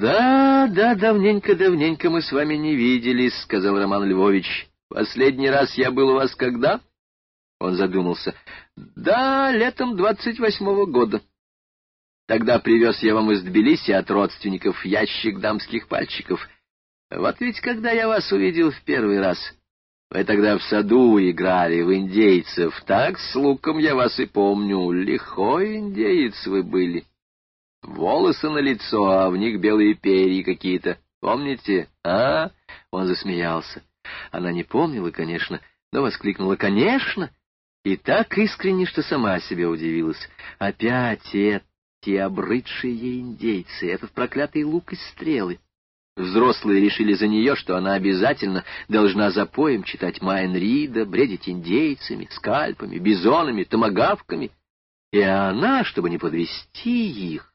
Да, да, давненько-давненько мы с вами не виделись, — сказал Роман Львович. Последний раз я был у вас когда? Он задумался. Да, летом двадцать восьмого года. Тогда привез я вам из Тбилиси от родственников ящик дамских пальчиков. Вот ведь когда я вас увидел в первый раз, вы тогда в саду играли в индейцев, так с луком я вас и помню, лихой индеец вы были. Волосы на лицо, а в них белые перья какие-то, помните, а? Он засмеялся. Она не помнила, конечно, но воскликнула «Конечно!» и так искренне, что сама себе удивилась. Опять эти обрыдшие ей индейцы, этот проклятый лук и стрелы. Взрослые решили за нее, что она обязательно должна за поем читать Майн Рида, бредить индейцами, скальпами, бизонами, томагавками. И она, чтобы не подвести их,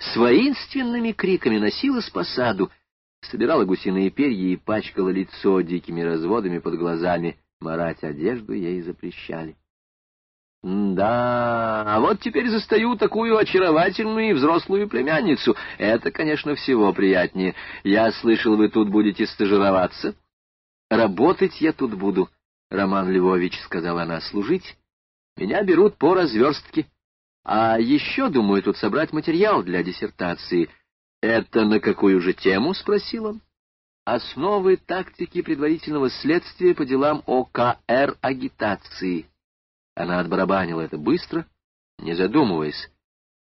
с воинственными криками носилась по саду, собирала гусиные перья и пачкала лицо дикими разводами под глазами. Марать одежду ей запрещали. Да, а вот теперь застаю такую очаровательную и взрослую племянницу. Это, конечно, всего приятнее. Я слышал, вы тут будете стажироваться. Работать я тут буду, Роман Львович, — сказала она, — служить. Меня берут по разверстке. А еще, думаю, тут собрать материал для диссертации. Это на какую же тему? — спросил он. Основы тактики предварительного следствия по делам ОКР агитации. Она отбарабанила это быстро, не задумываясь,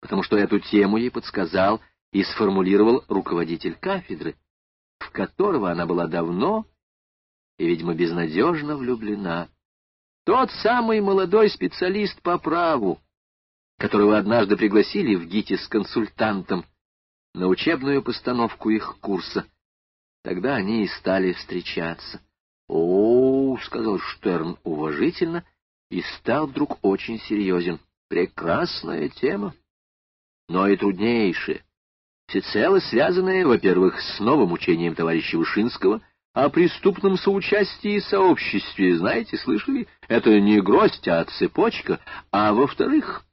потому что эту тему ей подсказал и сформулировал руководитель кафедры, в которого она была давно и, видимо, безнадежно влюблена. Тот самый молодой специалист по праву, которого однажды пригласили в ГИТИС с консультантом на учебную постановку их курса. Тогда они и стали встречаться. — О, — сказал Штерн уважительно, — и стал вдруг очень серьезен. Прекрасная тема, но и труднейшая, всецело связанная, во-первых, с новым учением товарища Вышинского о преступном соучастии и сообществе, знаете, слышали? Это не гроздь, а цепочка, а во-вторых,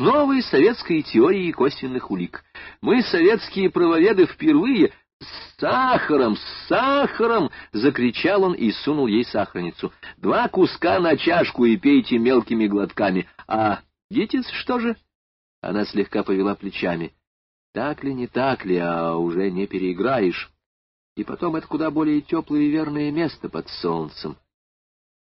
с новой советской теорией косвенных улик. Мы, советские правоведы, впервые «С сахаром, с сахаром!» — закричал он и сунул ей сахарницу. «Два куска на чашку и пейте мелкими глотками. А дитец что же?» Она слегка повела плечами. «Так ли, не так ли, а уже не переиграешь. И потом это куда более теплое и верное место под солнцем.